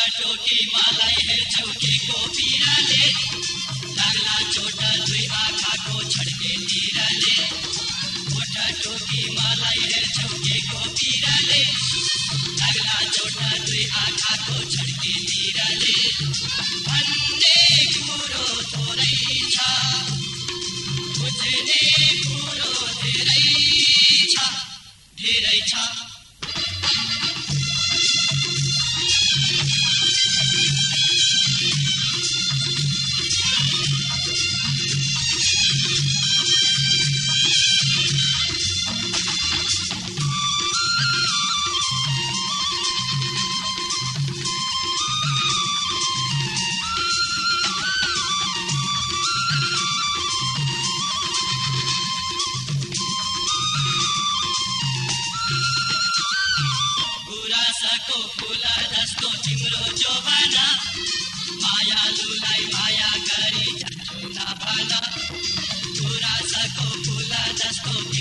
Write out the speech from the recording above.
उठ टोकी मलाई हेर्छौ के को पिराले लाग्ला चोट दुई आँखाको छड्के तिरले उठ टोकी मलाई हेर्छौ के को पिराले लाग्ला चोट दुई आँखाको छड्के तिरले भन्ने कुरो थोरै छ बुझ्ने कुरो धेरै गुराँसको फुल जस्तो तिम्रो जोबाना मायालुलाई माया गरी जान्छु नभन गुराँसको फुल जस्तो तिम्रो जो